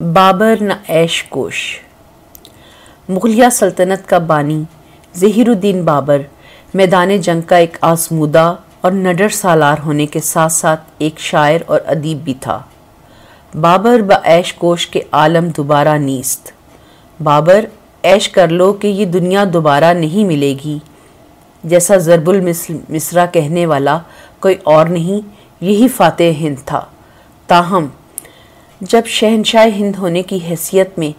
بابر نہ ایش کوش۔ مغلیہ سلطنت کا بانی، ظہیر الدین بابر، میدان جنگ کا ایک آزمودہ اور نڈر سالار ہونے کے ساتھ ساتھ ایک شاعر اور ادیب بھی تھا۔ بابر با ایش کوش کے عالم دوبارہ نیست۔ بابر ایش کر لو کہ یہ دنیا دوبارہ نہیں ملے گی۔ جیسا ضرب المصرہ کہنے والا کوئی اور نہیں، یہی فاتح ہند تھا۔ تاہم جب شہنشاہ ہند ہونے کی حیثیت میں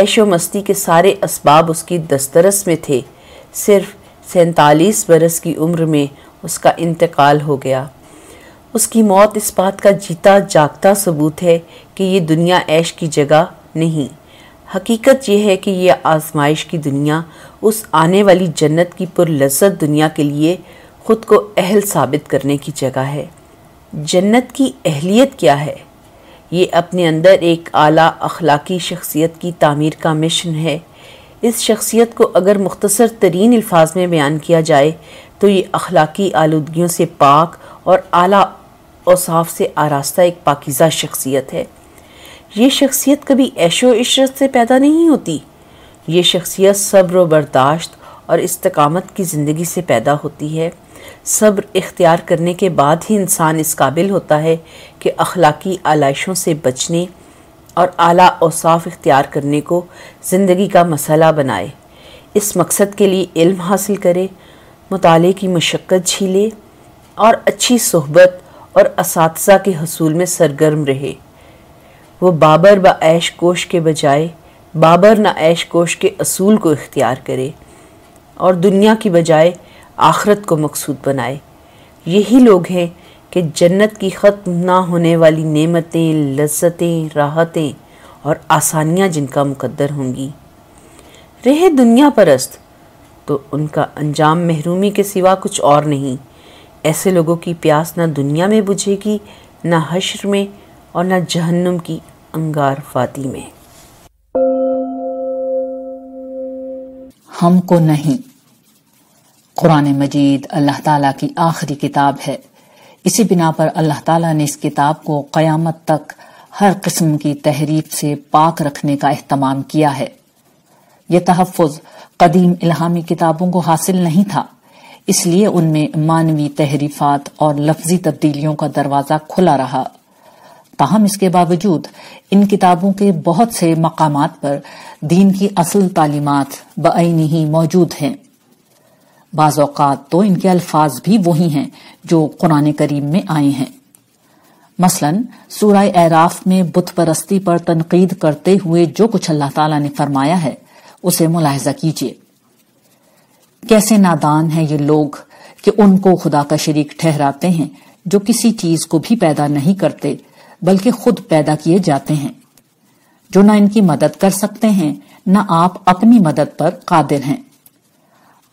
عیش و مستی کے سارے اسباب اس کی دسترس میں تھے، صرف سینتالیس برس کی عمر میں اس کا انتقال ہو گیا۔ اس کی موت اس بات کا جیتا جاگتا ثبوت ہے کہ یہ دنیا عیش کی جگہ نہیں۔ حقیقت یہ ہے کہ یہ آزمائش کی دنیا، اس آنے والی جنت کی پر لذت دنیا کے لیے خود کو اہل ثابت کرنے کی جگہ ہے۔ جنت کی اہلیت کیا ہے؟ یہ اپنے اندر ایک اعلیٰ اخلاقی شخصیت کی تعمیر کا مشن ہے۔ اس شخصیت کو اگر مختصر ترین الفاظ میں بیان کیا جائے تو یہ اخلاقی آلودگیوں سے پاک اور اعلیٰ اوصاف سے آراستہ ایک پاکیزہ شخصیت ہے۔ یہ شخصیت کبھی عیش و عشرت سے پیدا نہیں ہوتی۔ یہ شخصیت صبر و برداشت اور استقامت کی زندگی سے پیدا ہوتی ہے۔ صبر اختیار کرنے کے بعد ہی انسان اس قابل ہوتا ہے کہ اخلاقی آلائشوں سے بچنے اور اعلیٰ اوصاف اختیار کرنے کو زندگی کا مسئلہ بنائے۔ اس مقصد کے لیے علم حاصل کرے، مطالعے کی مشقت جھیلے اور اچھی صحبت اور اساتذہ کے حصول میں سرگرم رہے۔ وہ بابر با عیش کوش کے بجائے بابر نہ عیش کوش کے اصول کو اختیار کرے اور دنیا کی بجائے آخرت کو مقصود بنائے۔ یہی لوگ ہیں کہ جنت کی ختم نہ ہونے والی نعمتیں، لذتیں، راحتیں اور آسانیاں جن کا مقدر ہوں گی۔ رہے دنیا پرست، تو ان کا انجام محرومی کے سوا کچھ اور نہیں۔ ایسے لوگوں کی پیاس نہ دنیا میں بجھے گی، نہ حشر میں اور نہ جہنم کی انگار فاتی میں۔ ہم کو نہیں۔ قرآن مجید اللہ تعالیٰ کی آخری کتاب ہے۔ اسی بنا پر اللہ تعالیٰ نے اس کتاب کو قیامت تک ہر قسم کی تحریف سے پاک رکھنے کا اہتمام کیا ہے۔ یہ تحفظ قدیم الہامی کتابوں کو حاصل نہیں تھا۔ اس لیے ان میں مانوی تحریفات اور لفظی تبدیلیوں کا دروازہ کھلا رہا۔ تاہم اس کے باوجود ان کتابوں کے بہت سے مقامات پر دین کی اصل تعلیمات بعینی ہی موجود ہیں۔ بعض اوقات تو ان کے الفاظ بھی وہی ہیں جو قرآن کریم میں آئے ہیں۔ مثلا، سورہ اعراف میں بت پرستی پر تنقید کرتے ہوئے جو کچھ اللہ تعالیٰ نے فرمایا ہے، اسے ملاحظہ کیجیے کیسے نادان ہیں یہ لوگ کہ ان کو خدا کا شریک ٹھہراتے ہیں جو کسی چیز کو بھی پیدا نہیں کرتے، بلکہ خود پیدا کیے جاتے ہیں۔ جو نہ ان کی مدد کر سکتے ہیں، نہ آپ اپنی مدد پر قادر ہیں۔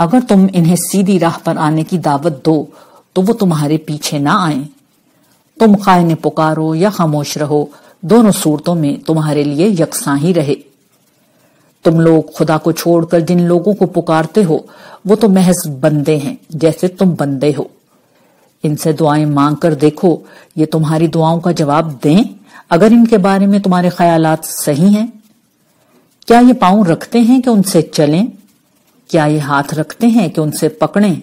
اگر تم انہیں سیدھی راہ پر آنے کی دعوت دو، تو وہ تمہارے پیچھے نہ آئیں۔ تم قائن پکارو یا خاموش رہو، دونوں صورتوں میں تمہارے لیے یکساں ہی رہے۔ تم لوگ خدا کو چھوڑ کر جن لوگوں کو پکارتے ہو، وہ تو محض بندے ہیں جیسے تم بندے ہو۔ ان سے دعائیں مانگ کر دیکھو، یہ تمہاری دعاؤں کا جواب دیں، اگر ان کے بارے میں تمہارے خیالات صحیح ہیں۔ کیا یہ پاؤں رکھتے ہیں کہ ان سے چلیں؟ کیا یہ ہاتھ رکھتے ہیں کہ ان سے پکڑیں؟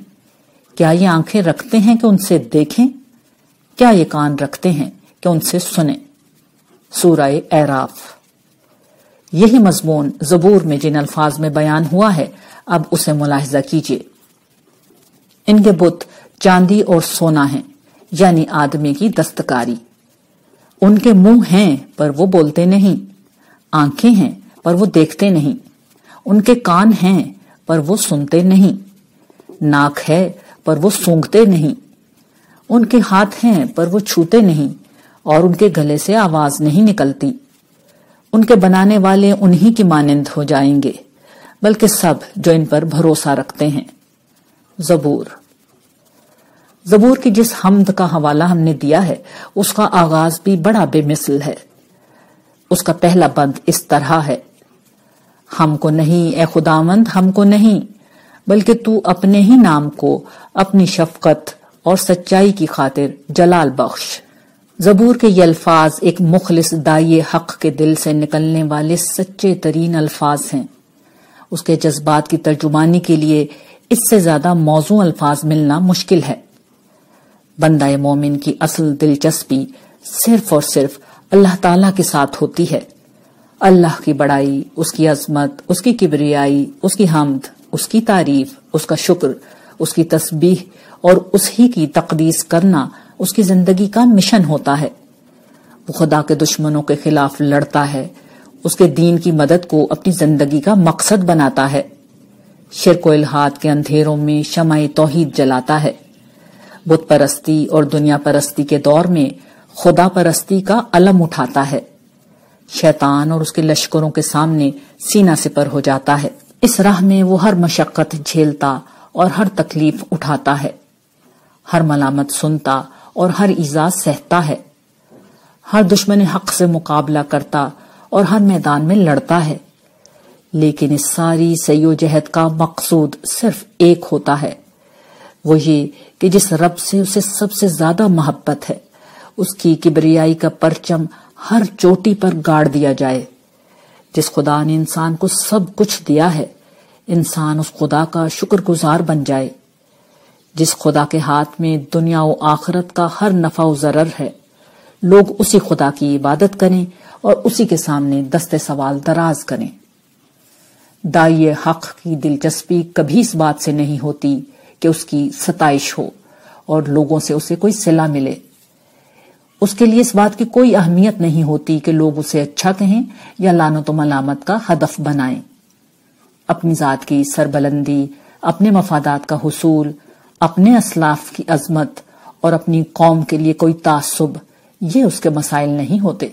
کیا یہ آنکھیں رکھتے ہیں کہ ان سے دیکھیں؟ کیا یہ کان رکھتے ہیں کہ ان سے سنیں؟ سورہ اعراف۔ یہی مضمون زبور میں جن الفاظ میں بیان ہوا ہے، اب اسے ملاحظہ کیجیے۔ ان کے بت چاندی اور سونا ہیں یعنی آدمی کی دستکاری۔ ان کے منہ ہیں، پر وہ بولتے نہیں۔ آنکھیں ہیں، پر وہ دیکھتے نہیں۔ ان کے کان ہیں پر وہ سنتے نہیں۔ ناک ہے پر وہ سونگتے نہیں۔ ان کے ہاتھ ہیں پر وہ چھوتے نہیں اور ان کے گلے سے آواز نہیں نکلتی۔ ان کے بنانے والے انہی کی مانند ہو جائیں گے، بلکہ سب جو ان پر بھروسہ رکھتے ہیں۔ زبور۔ زبور کی جس حمد کا حوالہ ہم نے دیا ہے، اس کا آغاز بھی بڑا بے مثل ہے۔ اس کا پہلا بند اس طرح ہے۔ ہم کو نہیں، اے خداوند، ہم کو نہیں، بلکہ تو اپنے ہی نام کو، اپنی شفقت اور سچائی کی خاطر جلال بخش۔ زبور کے یہ الفاظ ایک مخلص دائی حق کے دل سے نکلنے والے سچے ترین الفاظ ہیں۔ اس کے جذبات کی ترجمانی کے لیے اس سے زیادہ موضوع الفاظ ملنا مشکل ہے۔ بندہ مومن کی اصل دلچسپی صرف اور صرف اللہ تعالی کے ساتھ ہوتی ہے۔ اللہ کی بڑائی، اس کی عظمت، اس کی کبریائی، اس کی حمد، اس کی تعریف، اس کا شکر، اس کی تسبیح اور اس ہی کی تقدیس کرنا اس کی زندگی کا مشن ہوتا ہے۔ وہ خدا کے دشمنوں کے خلاف لڑتا ہے، اس کے دین کی مدد کو اپنی زندگی کا مقصد بناتا ہے۔ شرک و الحاد کے اندھیروں میں شمع توحید جلاتا ہے۔ بت پرستی اور دنیا پرستی کے دور میں خدا پرستی کا علم اٹھاتا ہے۔ شیطان اور اس کے لشکروں کے سامنے سینہ سپر ہو جاتا ہے۔ اس راہ میں وہ ہر مشقت جھیلتا اور ہر تکلیف اٹھاتا ہے۔ ہر ملامت سنتا اور ہر ایزا سہتا ہے۔ ہر دشمن حق سے مقابلہ کرتا اور ہر میدان میں لڑتا ہے۔ لیکن اس ساری سیو جہد کا مقصود صرف ایک ہوتا ہے۔ وہ یہ کہ جس رب سے اسے سب سے زیادہ محبت ہے، اس کی کبریائی کا پرچم ہر چوٹی پر گاڑ دیا جائے۔ جس خدا نے انسان کو سب کچھ دیا ہے، انسان اس خدا کا شکر گزار بن جائے۔ جس خدا کے ہاتھ میں دنیا و آخرت کا ہر نفع و ضرر ہے، لوگ اسی خدا کی عبادت کریں اور اسی کے سامنے دست سوال دراز کریں۔ دائی حق کی دلچسپی کبھی اس بات سے نہیں ہوتی کہ اس کی ستائش ہو اور لوگوں سے اسے کوئی صلح ملے۔ اس کے لیے اس بات کی کوئی اہمیت نہیں ہوتی کہ لوگ اسے اچھا کہیں یا لانت و ملامت کا ہدف بنائیں۔ اپنی ذات کی سربلندی، اپنے مفادات کا حصول، اپنے اسلاف کی عظمت اور اپنی قوم کے لیے کوئی تعصب، یہ اس کے مسائل نہیں ہوتے۔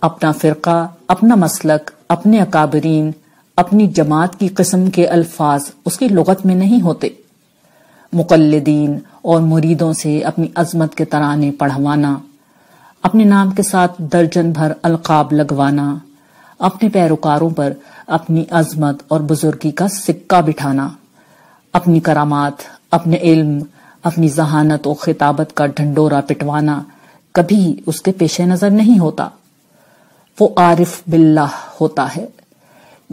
اپنا فرقہ، اپنا مسلک، اپنے اکابرین، اپنی جماعت کی قسم کے الفاظ اس کی لغت میں نہیں ہوتے۔ مقلدین اور مریدوں سے اپنی عظمت کے ترانے پڑھوانا، اپنے نام کے ساتھ درجن بھر القاب لگوانا، اپنے پیروکاروں پر اپنی عظمت اور بزرگی کا سکہ بٹھانا، اپنی کرامات، اپنے علم، اپنی ذہانت و خطابت کا ڈھنڈورا پٹوانا کبھی اس کے پیش نظر نہیں ہوتا۔ وہ عارف باللہ ہوتا ہے،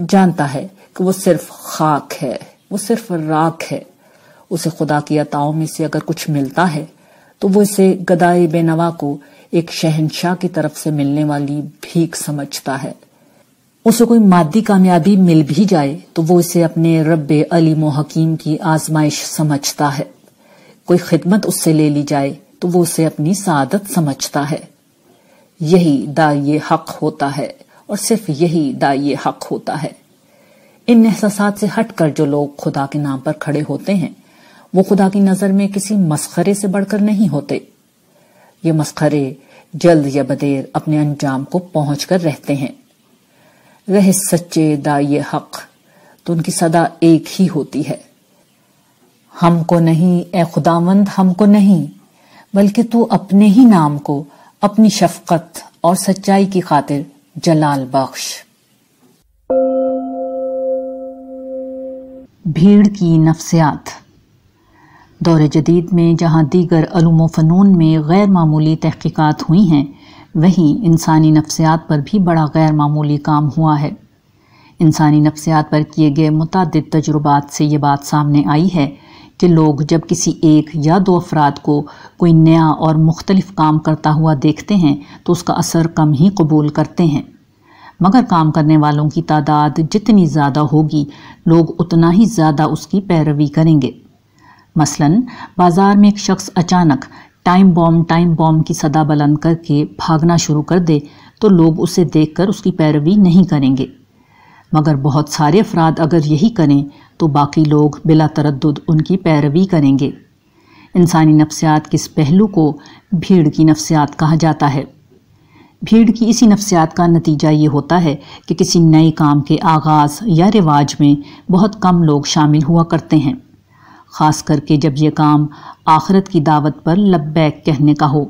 جانتا ہے کہ وہ صرف خاک ہے، وہ صرف راک ہے۔ اسے خدا کی عطاؤں میں سے اگر کچھ ملتا ہے، تو وہ اسے گدائے بے نوا کو ایک شہنشاہ کی طرف سے ملنے والی بھیک سمجھتا ہے۔ اسے کوئی مادی کامیابی مل بھی جائے، تو وہ اسے اپنے رب علیم و حکیم کی آزمائش سمجھتا ہے۔ کوئی خدمت اس سے لے لی جائے، تو وہ اسے اپنی سعادت سمجھتا ہے۔ یہی دائی حق ہوتا ہے، اور صرف یہی دائی حق ہوتا ہے۔ ان احساسات سے ہٹ کر جو لوگ خدا کے نام پر کھڑے ہوتے ہیں وہ خدا کی نظر میں کسی مسخرے سے بڑھ کر نہیں ہوتے۔ یہ مسخرے جلد یا بدیر اپنے انجام کو پہنچ کر رہتے ہیں۔ رہ سچے دائی حق تو ان کی صدا ایک ہی ہوتی ہے۔ ہم کو نہیں، اے خداوند، ہم کو نہیں، بلکہ تو اپنے ہی نام کو، اپنی شفقت اور سچائی کی خاطر جلال بخش۔ بھیڑ کی نفسیات۔ دور جدید میں جہاں دیگر علوم و فنون میں غیر معمولی تحقیقات ہوئی ہیں، وہیں انسانی نفسیات پر بھی بڑا غیر معمولی کام ہوا ہے۔ انسانی نفسیات پر کیے گئے متعدد تجربات سے یہ بات سامنے آئی ہے کہ لوگ جب کسی ایک یا دو افراد کو کوئی نیا اور مختلف کام کرتا ہوا دیکھتے ہیں، تو اس کا اثر کم ہی قبول کرتے ہیں۔ مگر کام کرنے والوں کی تعداد جتنی زیادہ ہوگی، لوگ اتنا ہی زیادہ اس کی پیروی کریں گے۔ مثلا، بازار میں ایک شخص اچانک ٹائم بوم ٹائم بوم کی صدا بلند کر کے بھاگنا شروع کر دے تو لوگ اسے دیکھ کر اس کی پیروی نہیں کریں گے۔ مگر بہت سارے افراد اگر یہی کریں تو باقی لوگ بلا تردد ان کی پیروی کریں گے۔ انسانی نفسیات کس پہلو کو بھیڑ کی نفسیات کہا جاتا ہے؟ بھیڑ کی اسی نفسیات کا نتیجہ یہ ہوتا ہے کہ کسی نئے کام کے آغاز یا رواج میں بہت کم لوگ شامل ہوا کرتے ہیں۔ خاص کر کے جب یہ کام آخرت کی دعوت پر لبیک کہنے کا ہو۔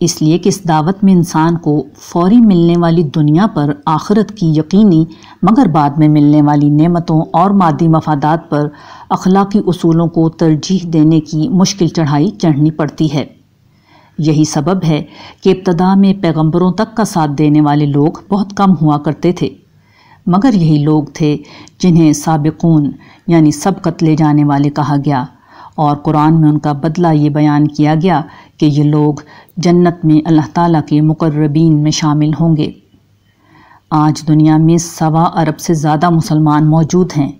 اس لیے کہ اس دعوت میں انسان کو فوری ملنے والی دنیا پر آخرت کی یقینی، مگر بعد میں ملنے والی نعمتوں اور مادی مفادات پر اخلاقی اصولوں کو ترجیح دینے کی مشکل چڑھائی چڑھنی پڑتی ہے۔ یہی سبب ہے کہ ابتدا میں پیغمبروں تک کا ساتھ دینے والے لوگ بہت کم ہوا کرتے تھے۔ مگر یہی لوگ تھے جنہیں سابقون یعنی سب قتلے جانے والے کہا گیا۔ اور قرآن میں ان کا بدلہ یہ بیان کیا گیا کہ یہ لوگ جنت میں اللہ تعالیٰ کے مقربین میں شامل ہوں گے۔ آج دنیا میں سوا ارب سے زیادہ مسلمان موجود ہیں،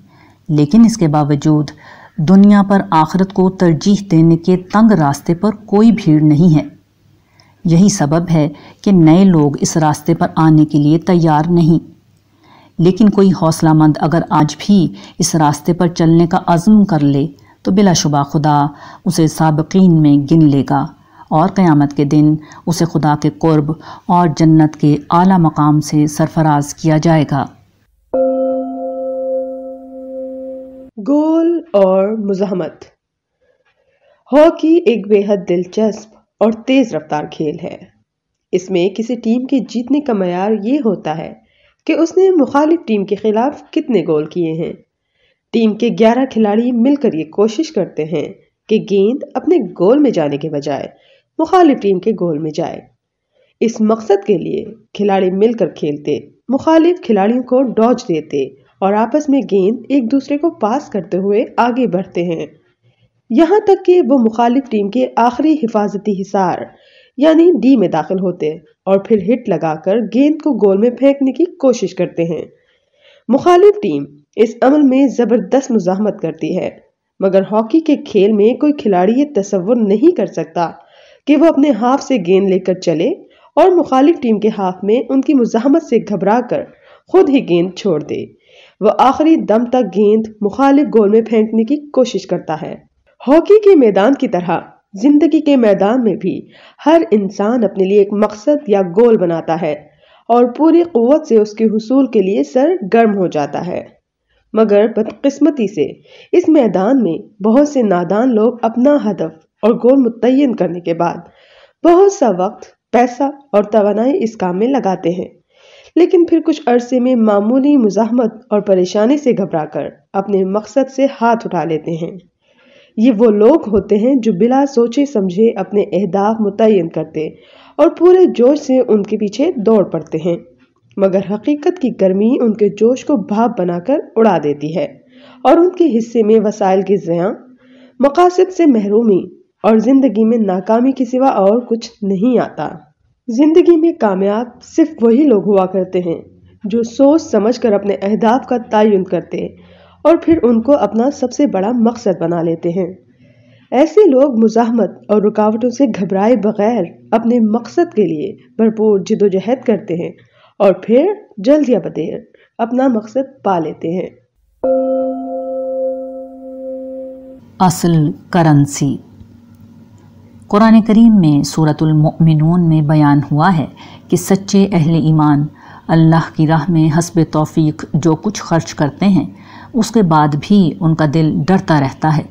لیکن اس کے باوجود دنیا پر آخرت کو ترجیح دینے کے تنگ راستے پر کوئی بھیڑ نہیں ہے۔ یہی سبب ہے کہ نئے لوگ اس راستے پر آنے کے لیے تیار نہیں۔ لیکن کوئی حوصلہ مند اگر آج بھی اس راستے پر چلنے کا عزم کر لے، تو بلا شبہ خدا اسے سابقین میں گن لے گا۔ اور قیامت کے دن اسے خدا کے قرب اور جنت کے اعلیٰ مقام سے سرفراز کیا جائے گا۔ گول اور مزاحمت۔ ہاکی ایک بے حد دلچسپ اور تیز رفتار کھیل ہے۔ اس میں کسی ٹیم کے جیتنے کا معیار یہ ہوتا ہے کہ اس نے مخالف ٹیم کے خلاف کتنے گول کیے ہیں۔ ٹیم کے گیارہ کھلاڑی مل کر یہ کوشش کرتے ہیں کہ گیند اپنے گول میں جانے کے بجائے مخالف ٹیم کے گول میں جائے۔ اس مقصد کے لیے کھلاڑی مل کر کھیلتے، مخالف کھلاڑیوں کو ڈوج دیتے اور آپس میں گیند ایک دوسرے کو پاس کرتے ہوئے آگے بڑھتے ہیں۔ یہاں تک کہ وہ مخالف ٹیم کے آخری حفاظتی حصار یعنی ڈی میں داخل ہوتے اور پھر ہٹ لگا کر گیند کو گول میں پھینکنے کی کوشش کرتے ہیں۔ مخالف ٹیم اس عمل میں زبردست مزاحمت کرتی ہے، مگر ہاکی کے کھیل میں کوئی کھلاڑی یہ تصور نہیں کر سکتا کہ وہ اپنے ہاف سے گیند لے کر چلے اور مخالف ٹیم کے ہاف میں ان کی مزاحمت سے گھبرا کر خود ہی گیند چھوڑ دے۔ وہ آخری دم تک گیند مخالف گول میں پھینکنے کی کوشش کرتا ہے۔ ہاکی کے میدان کی طرح زندگی کے میدان میں بھی ہر انسان اپنے لیے ایک مقصد یا گول بناتا ہے اور پوری قوت سے اس کے حصول کے لیے سر گرم ہو جاتا ہے۔ مگر بدقسمتی سے اس میدان میں بہت سے نادان لوگ اپنا ہدف اور گول متعین کرنے کے بعد بہت سا وقت، پیسہ اور توانائی اس کام میں لگاتے ہیں۔ لیکن پھر کچھ عرصے میں معمولی مزاحمت اور پریشانی سے گھبرا کر اپنے مقصد سے ہاتھ اٹھا لیتے ہیں۔ یہ وہ لوگ ہوتے ہیں جو بلا سوچے سمجھے اپنے اہداف متعین کرتے اور پورے جوش سے ان کے پیچھے دوڑ پڑتے ہیں۔ مگر حقیقت کی گرمی ان کے جوش کو بھاپ بنا کر اڑا دیتی ہے اور ان کے حصے میں وسائل کی زیاں، مقاصد سے محرومی اور زندگی میں ناکامی کے سوا اور کچھ نہیں آتا۔ زندگی میں کامیاب صرف وہی لوگ ہوا کرتے ہیں جو سوچ سمجھ کر اپنے اہداف کا تعین کرتے اور پھر ان کو اپنا سب سے بڑا مقصد بنا لیتے ہیں۔ ایسے لوگ مزاحمت اور رکاوٹوں سے گھبرائے بغیر اپنے مقصد کے لیے بھرپور جد و جہد کرتے ہیں اور پھر جلد یا بدیر اپنا مقصد پا لیتے ہیں۔ اصل کرنسی۔ قرآن کریم میں صورت المؤمنون میں بیان ہوا ہے کہ سچے اہل ایمان اللہ کی راہ میں حسب توفیق جو کچھ خرچ کرتے ہیں، اس کے بعد بھی ان کا دل ڈرتا رہتا ہے۔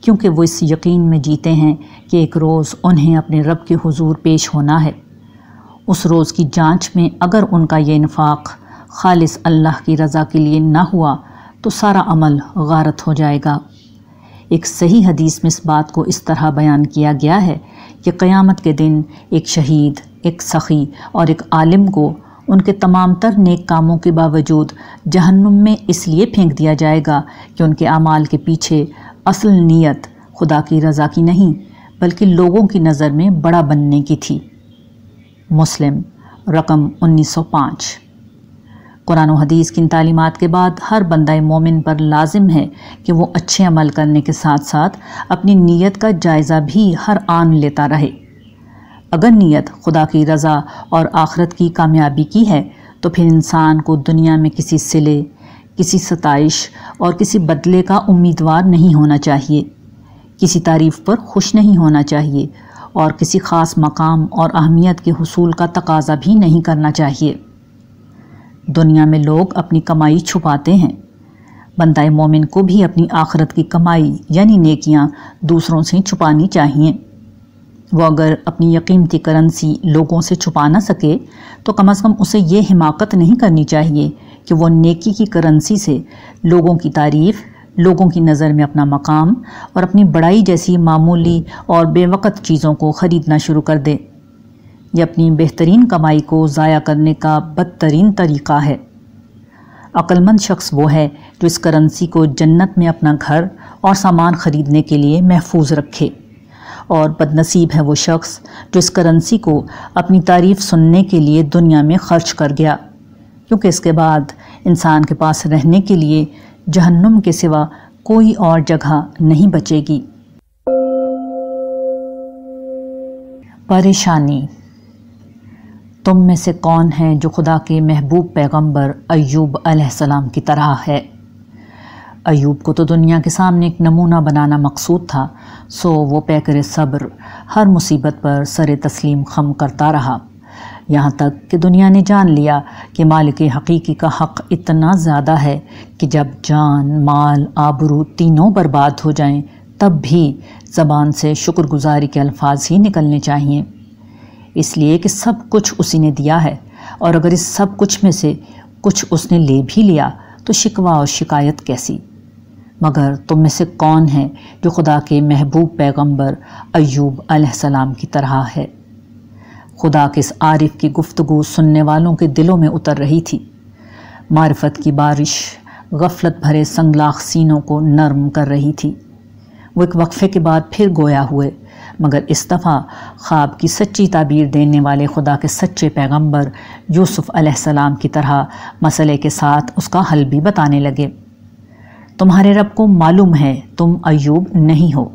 کیونکہ وہ اس یقین میں جیتے ہیں کہ ایک روز انہیں اپنے رب کے حضور پیش ہونا ہے۔ اس روز کی جانچ میں اگر ان کا یہ انفاق خالص اللہ کی رضا کے لیے نہ ہوا، تو سارا عمل غارت ہو جائے گا۔ ایک صحیح حدیث میں اس بات کو اس طرح بیان کیا گیا ہے کہ قیامت کے دن ایک شہید، ایک سخی اور ایک عالم کو ان کے تمام تر نیک کاموں کے باوجود جہنم میں اس لیے پھینک دیا جائے گا کہ ان کے اعمال کے پیچھے اصل نیت خدا کی رضا کی نہیں، بلکہ لوگوں کی نظر میں بڑا بننے کی تھی۔ مسلم، رقم انیس سو پانچ۔ قرآن و حدیث کی ان تعلیمات کے بعد ہر بندہ مومن پر لازم ہے کہ وہ اچھے عمل کرنے کے ساتھ ساتھ اپنی نیت کا جائزہ بھی ہر آن لیتا رہے۔ اگر نیت خدا کی رضا اور آخرت کی کامیابی کی ہے، تو پھر انسان کو دنیا میں کسی سلے کسی ستائش اور کسی بدلے کا امیدوار نہیں ہونا چاہیے۔ کسی تعریف پر خوش نہیں ہونا چاہیے اور کسی خاص مقام اور اہمیت کے حصول کا تقاضا بھی نہیں کرنا چاہیے۔ دنیا میں لوگ اپنی کمائی چھپاتے ہیں۔ بندہ مومن کو بھی اپنی آخرت کی کمائی یعنی نیکیاں، دوسروں سے چھپانی چاہیے۔ وہ اگر اپنی یقینتی کرنسی لوگوں سے چھپا نہ سکے، تو کم از کم اسے یہ حماقت نہیں کرنی چاہیے کہ وہ نیکی کی کرنسی سے لوگوں کی تعریف، لوگوں کی نظر میں اپنا مقام اور اپنی بڑائی جیسی معمولی اور بے وقت چیزوں کو خریدنا شروع کر دے۔ یہ اپنی بہترین کمائی کو ضائع کرنے کا بدترین طریقہ ہے۔ مند شخص وہ ہے جو اس کرنسی کو جنت میں اپنا گھر اور سامان خریدنے کے لیے محفوظ رکھے۔ اور بد نصیب ہے وہ شخص جو اس کرنسی کو اپنی تعریف سننے کے لیے دنیا میں خرچ کر گیا، کیونکہ اس کے بعد انسان کے پاس رہنے کے لیے جہنم کے سوا کوئی اور جگہ نہیں بچے گی۔ پریشانی۔ تم میں سے کون ہے جو خدا کے محبوب پیغمبر ایوب علیہ السلام کی طرح ہے؟ ایوب کو تو دنیا کے سامنے ایک نمونہ بنانا مقصود تھا، سو وہ پیکر صبر، ہر مصیبت پر سر تسلیم خم کرتا رہا۔ یہاں تک کہ دنیا نے جان لیا کہ مالک حقیقی کا حق اتنا زیادہ ہے کہ جب جان، مال، آبرو تینوں برباد ہو جائیں، تب بھی زبان سے شکر گزاری کے الفاظ ہی نکلنے چاہئیں۔ اس لیے کہ سب کچھ اسی نے دیا ہے، اور اگر اس سب کچھ میں سے کچھ اس نے لے بھی لیا، تو شکوہ اور شکایت کیسی؟ مگر تم میں سے کون ہے جو خدا کے محبوب پیغمبر ایوب علیہ السلام کی طرح ہے؟ خدا کے اس عارف کی گفتگو سننے والوں کے دلوں میں اتر رہی تھی؟ معرفت کی بارش غفلت بھرے سنگلاخ سینوں کو نرم کر رہی تھی۔ وہ ایک وقفے کے بعد پھر گویا ہوئے، مگر اس دفعہ خواب کی سچی تعبیر دینے والے خدا کے سچے پیغمبر یوسف علیہ السلام کی طرح مسئلے کے ساتھ اس کا حل بھی بتانے لگے۔ تمہارے رب کو معلوم ہے تم ایوب نہیں ہو۔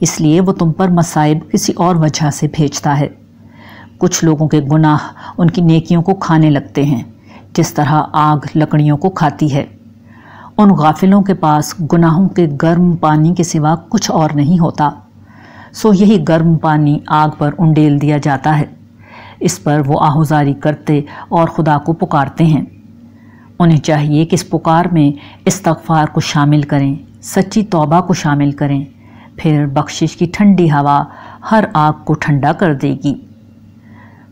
اس لیے وہ تم پر مصائب کسی اور وجہ سے بھیجتا ہے۔ کچھ لوگوں کے گناہ ان کی نیکیوں کو کھانے لگتے ہیں، جس طرح آگ لکڑیوں کو کھاتی ہے۔ ان غافلوں کے پاس گناہوں کے گرم پانی کے سوا کچھ اور نہیں ہوتا۔ سو یہی گرم پانی آگ پر انڈیل دیا جاتا ہے۔ اس پر وہ آہوزاری کرتے اور خدا کو پکارتے ہیں۔ انہیں چاہیے کہ اس پکار میں استغفار کو شامل کریں، سچی توبہ کو شامل کریں۔ پھر بخشش کی ٹھنڈی ہوا ہر آگ کو ٹھنڈا کر دے گی۔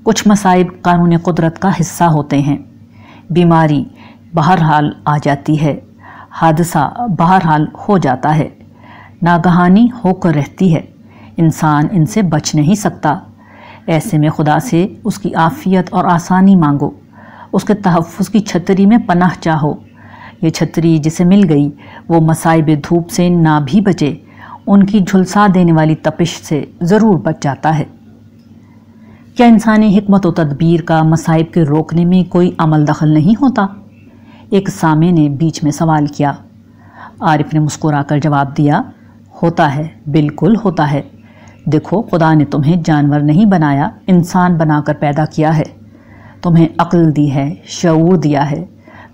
کچھ مصائب قانون قدرت کا حصہ ہوتے ہیں۔ بیماری بہرحال آ جاتی ہے، حادثہ بہرحال ہو جاتا ہے۔ ناگہانی ہو کر رہتی ہے۔ انسان ان سے بچ نہیں سکتا۔ ایسے میں خدا سے اس کی آفیت اور آسانی مانگو۔ اس کے تحفظ کی چھتری میں پناہ چاہو۔ یہ چھتری جسے مل گئی، وہ مسائب دھوپ سے نہ بھی بچے، ان کی جھلسا دینے والی تپش سے ضرور بچ جاتا ہے۔ کیا انسانی حکمت و تدبیر کا مسائب کے روکنے میں کوئی عمل دخل نہیں ہوتا؟ ایک سامع نے بیچ میں سوال کیا۔ عارف نے مسکرا کر جواب دیا، ہوتا ہے، بالکل ہوتا ہے۔ دیکھو، خدا نے تمہیں جانور نہیں بنایا، انسان بنا کر پیدا کیا ہے۔ تمہیں عقل دی ہے، شعور دیا ہے۔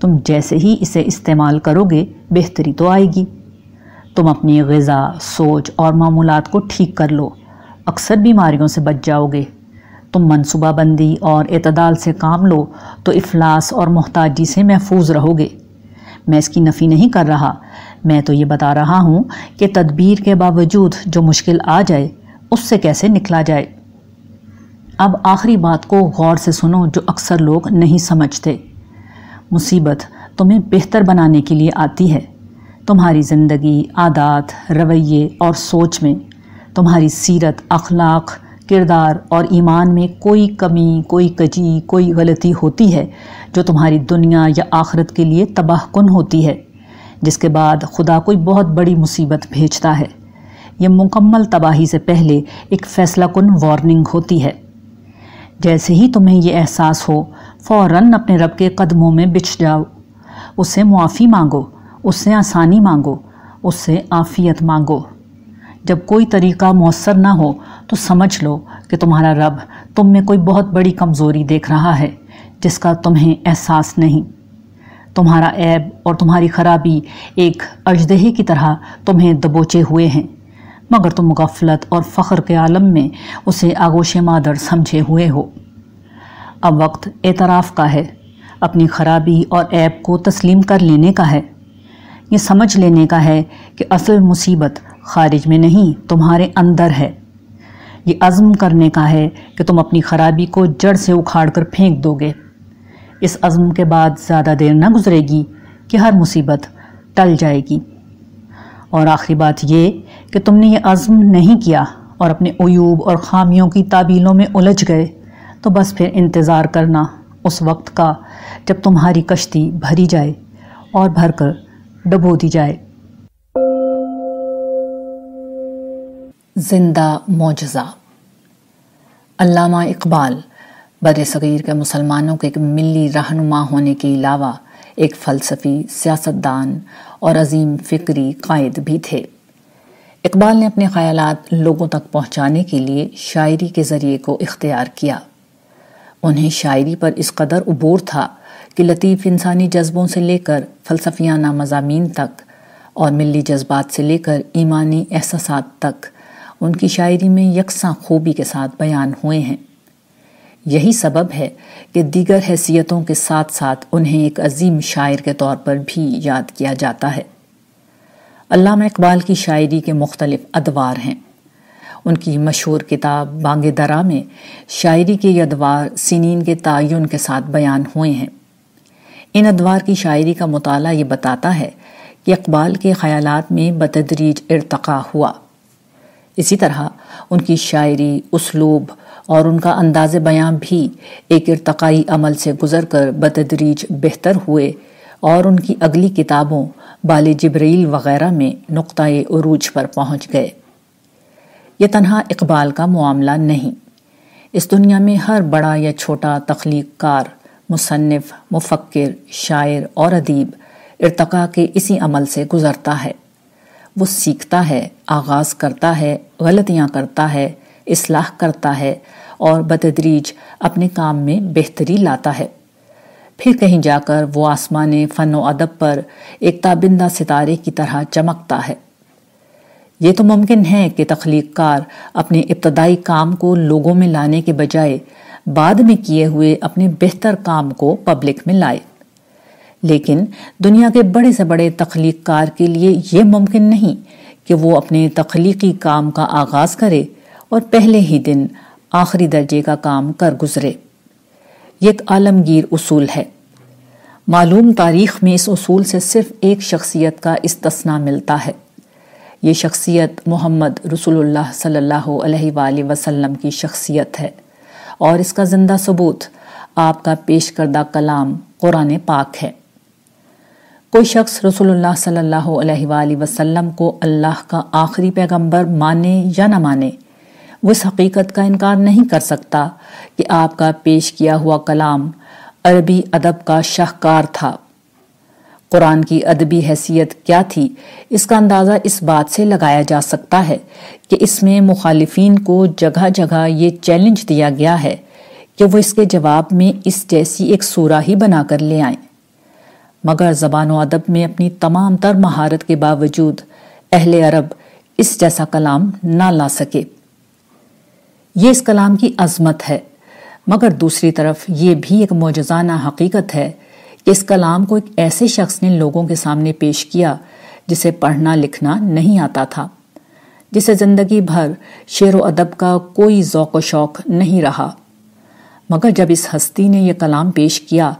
تم جیسے ہی اسے استعمال کرو گے بہتری تو آئے گی۔ تم اپنی غذا، سوچ اور معمولات کو ٹھیک کر لو۔ اکثر بیماریوں سے بچ جاؤ گے تم منصوبہ بندی اور اعتدال سے کام لو، تو افلاس اور محتاجی سے محفوظ رہو گے میں اس کی نفی نہیں کر رہا۔ میں تو یہ بتا رہا ہوں کہ تدبیر کے باوجود جو مشکل آ جائے، اس سے کیسے نکلا جائے؟ اب آخری بات کو غور سے سنو جو اکثر لوگ نہیں سمجھتے۔ مصیبت تمہیں بہتر بنانے کے لیے آتی ہے۔ تمہاری زندگی، عادات، رویے اور سوچ میں، تمہاری سیرت، اخلاق، کردار اور ایمان میں کوئی کمی، کوئی کجی، کوئی غلطی ہوتی ہے جو تمہاری دنیا یا آخرت کے لیے تباہ کن ہوتی ہے، جس کے بعد خدا کوئی بہت بڑی مصیبت بھیجتا ہے۔ یہ مکمل تباہی سے پہلے ایک فیصلہ کن وارننگ ہوتی ہے۔ جیسے ہی تمہیں یہ احساس ہو، فوراً اپنے رب کے قدموں میں بچھ جاؤ۔ اس سے معافی مانگو اس سے آسانی مانگو اس سے آفیت مانگو۔ جب کوئی طریقہ مؤثر نہ ہو، تو سمجھ لو کہ تمہارا رب تم میں کوئی بہت بڑی کمزوری دیکھ رہا ہے، جس کا تمہیں احساس نہیں۔ تمہارا عیب اور تمہاری خرابی ایک اجدہی کی طرح تمہیں دبوچے ہوئے ہیں۔ مگر تم غفلت اور فخر کے عالم میں اسے آگوش مادر سمجھے ہوئے ہو۔ اب وقت اعتراف کا ہے۔ اپنی خرابی اور عیب کو تسلیم کر لینے کا ہے۔ یہ سمجھ لینے کا ہے کہ اصل مصیبت خارج میں نہیں، تمہارے اندر ہے۔ یہ عزم کرنے کا ہے کہ تم اپنی خرابی کو جڑ سے اکھاڑ کر پھینک دو گے۔ اس عزم کے بعد زیادہ دیر نہ گزرے گی کہ ہر مصیبت ٹل جائے گی۔ اور آخری بات یہ کہ تم نے یہ عزم نہیں کیا اور اپنے عیوب اور خامیوں کی تعبیلوں میں الجھ گئے، تو بس پھر انتظار کرنا اس وقت کا جب تمہاری کشتی بھری جائے اور بھر کر ڈبو دی جائے۔ زندہ معجزہ۔ علامہ اقبال بر صغیر کے مسلمانوں کے ایک ملی رہنما ہونے کے علاوہ ایک فلسفی سیاستدان اور عظیم فکری قائد بھی تھے۔ اقبال نے اپنے خیالات لوگوں تک پہنچانے کے لیے شاعری کے ذریعے کو اختیار کیا۔ انہیں شاعری پر اس قدر عبور تھا کہ لطیف انسانی جذبوں سے لے کر فلسفیانہ مضامین تک اور ملی جذبات سے لے کر ایمانی احساسات تک ان کی شاعری میں یکساں خوبی کے ساتھ بیان ہوئے ہیں۔ یہی سبب ہے کہ دیگر حیثیتوں کے ساتھ ساتھ انہیں ایک عظیم شاعر کے طور پر بھی یاد کیا جاتا ہے۔ علامہ اقبال کی شاعری کے مختلف ادوار ہیں۔ ان کی مشہور کتاب بانگ درا میں شاعری کے یہ ادوار سنین کے تعین کے ساتھ بیان ہوئے ہیں۔ ان ادوار کی شاعری کا مطالعہ یہ بتاتا ہے کہ اقبال کے خیالات میں بتدریج ارتقا ہوا۔ اسی طرح ان کی شاعری، اسلوب اور ان کا انداز بیان بھی ایک ارتقائی عمل سے گزر کر بتدریج بہتر ہوئے۔ اور ان کی اگلی کتابوں بال جبریل وغیرہ میں نقطۂ عروج پر پہنچ گئے۔ یہ تنہا اقبال کا معاملہ نہیں۔ اس دنیا میں ہر بڑا یا چھوٹا تخلیق کار، مصنف، مفکر، شاعر اور ادیب ارتقا کے اسی عمل سے گزرتا ہے۔ وہ سیکھتا ہے، آغاز کرتا ہے، غلطیاں کرتا ہے، اصلاح کرتا ہے اور بتدریج اپنے کام میں بہتری لاتا ہے۔ پھر کہیں جا کر وہ آسمان فن و ادب پر ایک تابندہ ستارے کی طرح چمکتا ہے۔ یہ تو ممکن ہے کہ تخلیق کار اپنے ابتدائی کام کو لوگوں میں لانے کے بجائے بعد میں کیے ہوئے اپنے بہتر کام کو پبلک میں لائے۔ لیکن دنیا کے بڑے سے بڑے تخلیق کار کے لیے یہ ممکن نہیں کہ وہ اپنے تخلیقی کام کا آغاز کرے اور پہلے ہی دن آخری درجے کا کام کر گزرے۔ یہ ایک عالمگیر اصول ہے۔ معلوم تاریخ میں اس اصول سے صرف ایک شخصیت کا استثنا ملتا ہے۔ یہ شخصیت محمد رسول اللہ صلی اللہ علیہ وآلہ وسلم کی شخصیت ہے۔ اور اس کا زندہ ثبوت آپ کا پیش کردہ کلام قرآن پاک ہے۔ کوئی شخص رسول اللہ صلی اللہ علیہ وآلہ وسلم کو اللہ کا آخری پیغمبر مانے یا نہ مانے اس حقیقت کا انکار نہیں کر سکتا کہ آپ کا پیش کیا ہوا کلام عربی ادب کا شاہکار تھا۔ قرآن کی ادبی حیثیت کیا تھی، اس کا اندازہ اس بات سے لگایا جا سکتا ہے کہ اس میں مخالفین کو جگہ جگہ یہ چیلنج دیا گیا ہے کہ وہ اس کے جواب میں اس جیسی ایک سورہ ہی بنا کر لے آئیں۔ مگر زبان و ادب میں اپنی تمام تر مہارت کے باوجود اہل عرب اس جیسا کلام نہ لا سکے۔ یہ اس کلام کی عظمت ہے۔ مگر دوسری طرف یہ بھی ایک موجزانہ حقیقت ہے۔ کہ اس کلام کو ایک ایسے شخص نے لوگوں کے سامنے پیش کیا جسے پڑھنا لکھنا نہیں آتا تھا، جسے زندگی بھر شعر و ادب کا کوئی ذوق و شوق نہیں رہا۔ مگر جب اس ہستی نے یہ کلام پیش کیا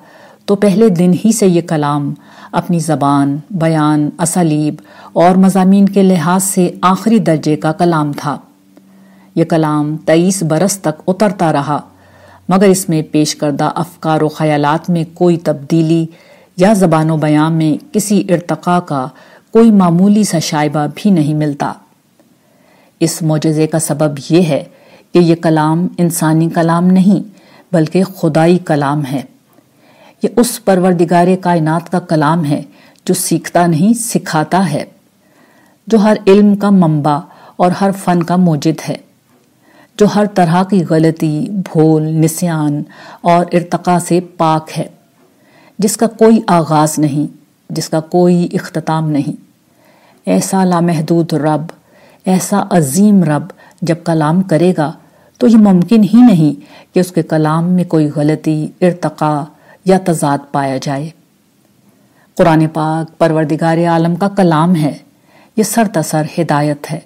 تو پہلے دن ہی سے یہ کلام اپنی زبان، بیان اسالیب اور مضامین کے لحاظ سے آخری درجے کا کلام تھا۔ یہ کلام تئیس برس تک اترتا رہا، مگر اس میں پیش کردہ افکار و خیالات میں کوئی تبدیلی یا زبان و بیان میں کسی ارتقاء کا کوئی معمولی سا شائبہ بھی نہیں ملتا۔ اس معجزے کا سبب یہ ہے کہ یہ کلام انسانی کلام نہیں، بلکہ خدائی کلام ہے۔ یہ اس پروردگار کائنات کا کلام ہے جو سیکھتا نہیں، سکھاتا ہے، جو ہر علم کا منبع اور ہر فن کا موجد ہے۔ جو ہر طرح کی غلطی، بھول، نسیان اور ارتقا سے پاک ہے۔ جس کا کوئی آغاز نہیں، جس کا کوئی اختتام نہیں۔ ایسا لامحدود رب، ایسا عظیم رب جب کلام کرے گا تو یہ ممکن ہی نہیں کہ اس کے کلام میں کوئی غلطی ارتقا یا تضاد پایا جائے۔ قرآن پاک پروردگار عالم کا کلام ہے، یہ سر تسر ہدایت ہے۔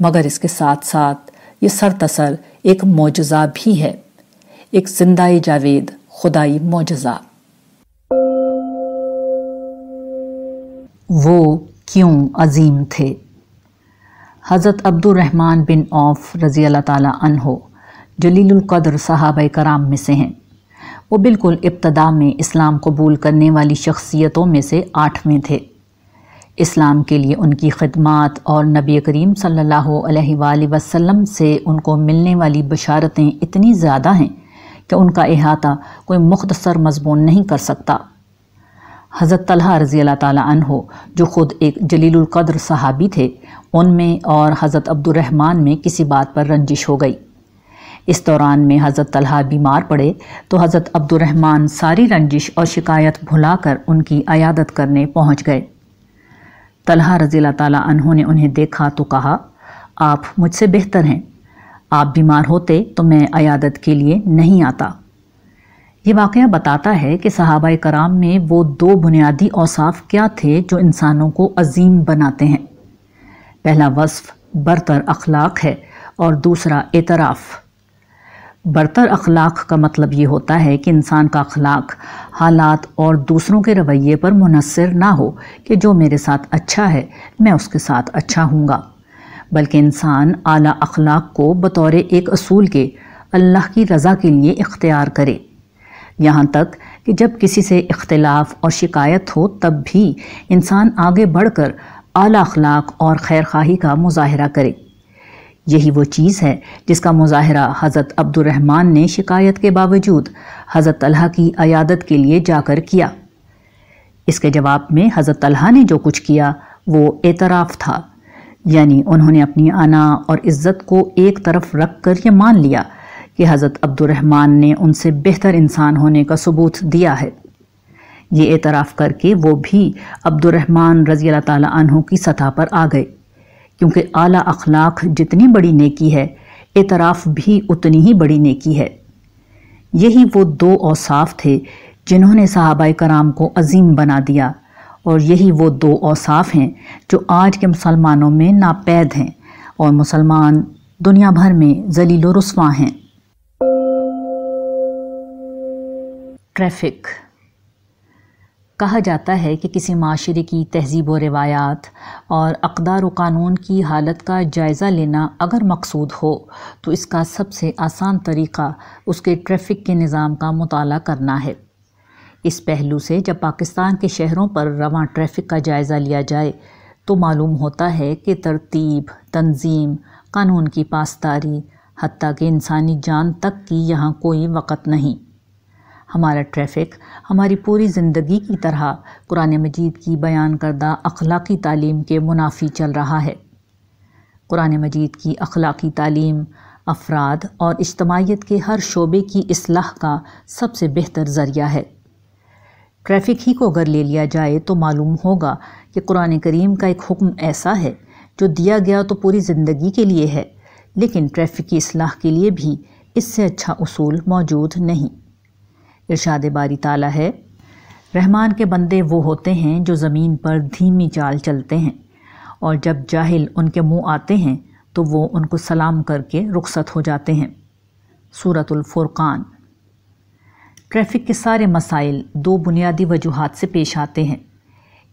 مگر اس کے ساتھ ساتھ یہ سر تسر ایک معجزہ بھی ہے۔ ایک زندہ جاوید، خدائی معجزہ۔ وہ کیوں عظیم تھے؟ حضرت عبد الرحمن بن عوف رضی اللہ تعالیٰ عنہ جلیل القدر صحابہ کرام میں سے ہیں۔ وہ بالکل ابتدا میں اسلام قبول کرنے والی شخصیتوں میں سے آٹھویں تھے۔ اسلام کے لیے ان کی خدمات اور نبی کریم صلی اللہ علیہ وآلہ وسلم سے ان کو ملنے والی بشارتیں اتنی زیادہ ہیں کہ ان کا احاطہ کوئی مختصر مضمون نہیں کر سکتا۔ حضرت طلحہ رضی اللہ تعالیٰ عنہ، جو خود ایک جلیل القدر صحابی تھے، ان میں اور حضرت عبد الرحمن میں کسی بات پر رنجش ہو گئی۔ اس دوران میں حضرت طلحہ بیمار پڑے تو حضرت عبد الرحمن ساری رنجش اور شکایت بھلا کر ان کی عیادت کرنے پہنچ گئے۔ طلحہ رضی اللہ تعالیٰ عنہ نے انہیں دیکھا تو کہا، آپ مجھ سے بہتر ہیں۔ آپ بیمار ہوتے تو میں عیادت کے لیے نہیں آتا۔ یہ واقعہ بتاتا ہے کہ صحابہ کرام میں وہ دو بنیادی اوصاف کیا تھے جو انسانوں کو عظیم بناتے ہیں۔ پہلا وصف برتر اخلاق ہے اور دوسرا اعتراف۔ برتر اخلاق کا مطلب یہ ہوتا ہے کہ انسان کا اخلاق حالات اور دوسروں کے رویے پر منحصر نہ ہو کہ جو میرے ساتھ اچھا ہے، میں اس کے ساتھ اچھا ہوں گا۔ بلکہ انسان اعلیٰ اخلاق کو بطور ایک اصول کے اللہ کی رضا کے لیے اختیار کرے۔ یہاں تک کہ جب کسی سے اختلاف اور شکایت ہو، تب بھی انسان آگے بڑھ کر اعلیٰ اخلاق اور خیر خواہی کا مظاہرہ کرے۔ یہی وہ چیز ہے جس کا مظاہرہ حضرت عبد الرحمن نے شکایت کے باوجود حضرت طلحہ کی عیادت کے لیے جا کر کیا۔ اس کے جواب میں حضرت طلحہ نے جو کچھ کیا وہ اعتراف تھا یعنی انہوں نے اپنی انا اور عزت کو ایک طرف رکھ کر یہ مان لیا کہ حضرت عبد الرحمن نے ان سے بہتر انسان ہونے کا ثبوت دیا ہے۔ یہ اعتراف کر کے وہ بھی عبد الرحمن رضی اللہ تعالیٰ عنہ کی سطح پر آ گئے۔ کیونکہ اعلیٰ اخلاق جتنی بڑی نیکی ہے، اعتراف بھی اتنی ہی بڑی نیکی ہے۔ یہی وہ دو اوصاف تھے جنہوں نے صحابہ کرام کو عظیم بنا دیا، اور یہی وہ دو اوصاف ہیں جو آج کے مسلمانوں میں ناپید ہیں اور مسلمان دنیا بھر میں ذلیل و رسواں ہیں۔ ٹریفک کہا جاتا ہے کہ کسی معاشرے کی تہذیب و روایات اور اقدار و قانون کی حالت کا جائزہ لینا اگر مقصود ہو، تو اس کا سب سے آسان طریقہ اس کے ٹریفک کے نظام کا مطالعہ کرنا ہے۔ اس پہلو سے جب پاکستان کے شہروں پر رواں ٹریفک کا جائزہ لیا جائے، تو معلوم ہوتا ہے کہ ترتیب، تنظیم، قانون کی پاسداری، حتیٰ کہ انسانی جان تک کی یہاں کوئی وقت نہیں۔ ہمارا ٹریفک، ہماری پوری زندگی کی طرح قرآن مجید کی بیان کردہ اخلاقی تعلیم کے منافی چل رہا ہے۔ قرآن مجید کی اخلاقی تعلیم افراد اور اجتماعیت کے ہر شعبے کی اصلاح کا سب سے بہتر ذریعہ ہے۔ ٹریفک ہی کو اگر لے لیا جائے تو معلوم ہوگا کہ قرآن کریم کا ایک حکم ایسا ہے جو دیا گیا تو پوری زندگی کے لیے ہے، لیکن ٹریفک کی اصلاح کے لیے بھی اس سے اچھا اصول موجود نہیں۔ ارشاد باری تعالیٰ ہے، رحمان کے بندے وہ ہوتے ہیں جو زمین پر دھیمی چال چلتے ہیں، اور جب جاہل ان کے منہ آتے ہیں تو وہ ان کو سلام کر کے رخصت ہو جاتے ہیں۔ صورت الفرقان۔ ٹریفک کے سارے مسائل دو بنیادی وجوہات سے پیش آتے ہیں۔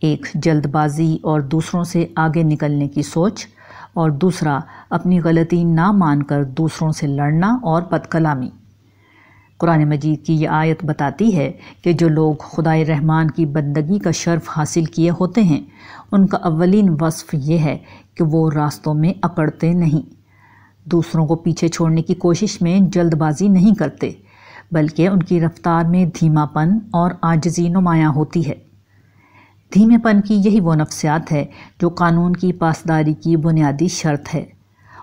ایک، جلد بازی اور دوسروں سے آگے نکلنے کی سوچ، اور دوسرا، اپنی غلطی نہ مان کر دوسروں سے لڑنا اور بد کلامی قرآن مجید کی یہ آیت بتاتی ہے کہ جو لوگ خدائے رحمان کی بندگی کا شرف حاصل کیے ہوتے ہیں، ان کا اولین وصف یہ ہے کہ وہ راستوں میں اکڑتے نہیں۔ دوسروں کو پیچھے چھوڑنے کی کوشش میں جلد بازی نہیں کرتے، بلکہ ان کی رفتار میں دھیما پن اور آجزی نمایاں ہوتی ہے۔ دھیمے پن کی یہی وہ نفسیات ہے جو قانون کی پاسداری کی بنیادی شرط ہے۔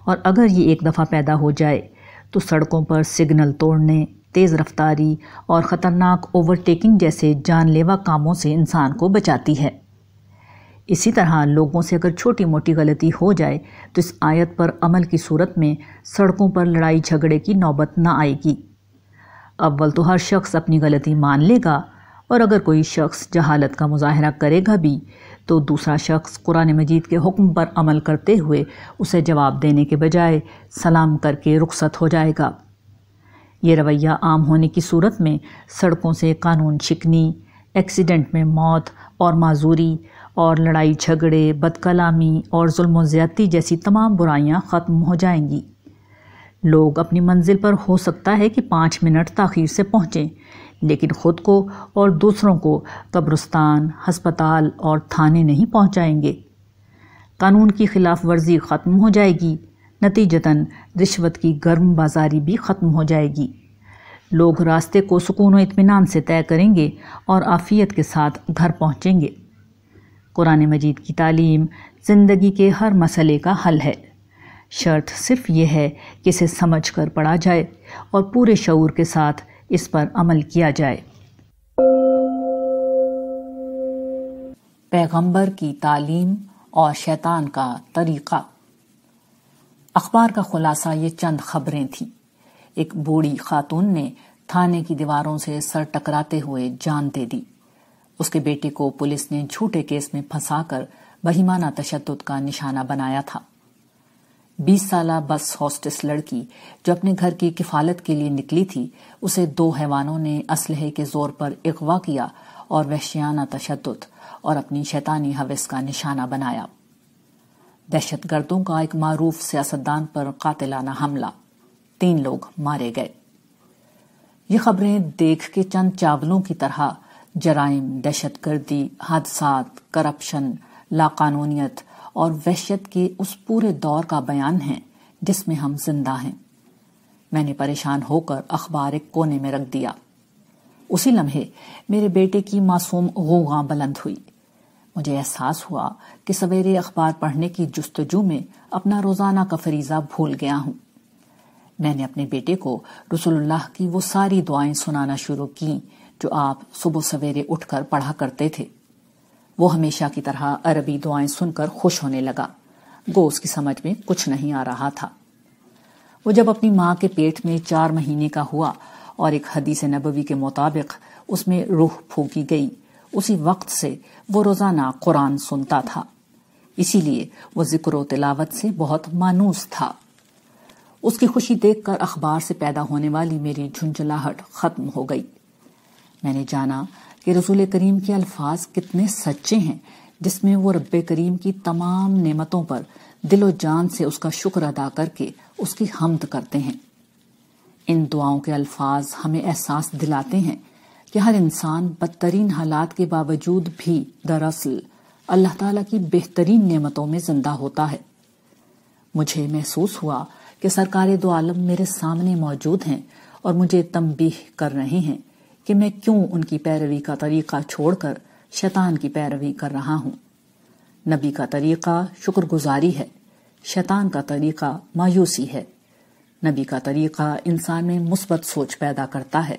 اور اگر یہ ایک دفعہ پیدا ہو جائے تو سڑکوں پر سگنل توڑنے تیز رفتاری اور خطرناک اوورٹیکنگ جیسے جان لیوا کاموں سے انسان کو بچاتی ہے۔ اسی طرح لوگوں سے اگر چھوٹی موٹی غلطی ہو جائے تو اس آیت پر عمل کی صورت میں سڑکوں پر لڑائی جھگڑے کی نوبت نہ آئے گی۔ اول تو ہر شخص اپنی غلطی مان لے گا اور اگر کوئی شخص جہالت کا مظاہرہ کرے گا بھی تو دوسرا شخص قرآن مجید کے حکم پر عمل کرتے ہوئے اسے جواب دینے کے بجائے سلام کر کے رخصت ہو جائے گا۔ یہ رویہ عام ہونے کی صورت میں سڑکوں سے قانون شکنی ایکسیڈنٹ میں موت اور معذوری اور لڑائی جھگڑے بد کلامی اور ظلم و زیادتی جیسی تمام برائیاں ختم ہو جائیں گی۔ لوگ اپنی منزل پر ہو سکتا ہے کہ پانچ منٹ تاخیر سے پہنچیں، لیکن خود کو اور دوسروں کو قبرستان، ہسپتال اور تھانے نہیں پہنچائیں گے۔ قانون کی خلاف ورزی ختم ہو جائے گی۔ نتیجتاً رشوت کی گرم بازاری بھی ختم ہو جائے گی۔ لوگ راستے کو سکون و اطمینان سے طے کریں گے اور آفیت کے ساتھ گھر پہنچیں گے۔ قرآن مجید کی تعلیم زندگی کے ہر مسئلے کا حل ہے۔ شرط صرف یہ ہے کہ اسے سمجھ کر پڑھا جائے اور پورے شعور کے ساتھ اس پر عمل کیا جائے۔ پیغمبر کی تعلیم اور شیطان کا طریقہ۔ اخبار کا خلاصہ یہ چند خبریں تھیں۔ ایک بوڑھی خاتون نے تھانے کی دیواروں سے سر ٹکراتے ہوئے جان دے دی۔ اس کے بیٹے کو پولیس نے جھوٹے کیس میں پھنسا کر بہیمانہ تشدد کا نشانہ بنایا تھا۔ بیس سالہ بس ہاسٹس لڑکی جو اپنے گھر کی کفالت کے لیے نکلی تھی، اسے دو حیوانوں نے اسلحے کے زور پر اغوا کیا اور وحشیانہ تشدد اور اپنی شیطانی حوث کا نشانہ بنایا۔ دہشت گردوں کا ایک معروف سیاستدان پر قاتلانہ حملہ۔ تین لوگ مارے گئے۔ یہ خبریں دیکھ کے چند چاولوں کی طرح جرائم، دہشت گردی، حادثات، کرپشن، لاقانونیت اور وحشت کے اس پورے دور کا بیان ہے جس میں ہم زندہ ہیں۔ میں نے پریشان ہو کر اخبار ایک کونے میں رکھ دیا۔ اسی لمحے میرے بیٹے کی معصوم غوغاں بلند ہوئی۔ مجھے احساس ہوا کہ سویرے اخبار پڑھنے کی جستجو میں اپنا روزانہ کا فریضہ بھول گیا ہوں۔ میں نے اپنے بیٹے کو رسول اللہ کی وہ ساری دعائیں سنانا شروع کی جو آپ صبح سویرے اٹھ کر پڑھا کرتے تھے۔ وہ ہمیشہ کی طرح عربی دعائیں سن کر خوش ہونے لگا۔ گو اس کی سمجھ میں کچھ نہیں آ رہا تھا۔ وہ جب اپنی ماں کے پیٹ میں چار مہینے کا ہوا اور ایک حدیث نبوی کے مطابق اس میں روح پھونکی گئی اسی وقت سے وہ روزانہ قرآن سنتا تھا۔ اسی لیے وہ ذکر و تلاوت سے بہت مانوس تھا۔ اس کی خوشی دیکھ کر اخبار سے پیدا ہونے والی میری جھنجلاہٹ ختم ہو گئی۔ میں نے جانا کہ رسول کریم کے الفاظ کتنے سچے ہیں، جس میں وہ رب کریم کی تمام نعمتوں پر دل و جان سے اس کا شکر ادا کر کے اس کی حمد کرتے ہیں۔ ان دعاؤں کے الفاظ ہمیں احساس دلاتے ہیں کہ ہر انسان بدترین حالات کے باوجود بھی دراصل اللہ تعالی کی بہترین نعمتوں میں زندہ ہوتا ہے۔ مجھے محسوس ہوا کہ سرکار دو عالم میرے سامنے موجود ہیں اور مجھے تنبیہ کر رہے ہیں کہ میں کیوں ان کی پیروی کا طریقہ چھوڑ کر شیطان کی پیروی کر رہا ہوں۔ نبی کا طریقہ شکر گزاری ہے، شیطان کا طریقہ مایوسی ہے۔ نبی کا طریقہ انسان میں مثبت سوچ پیدا کرتا ہے۔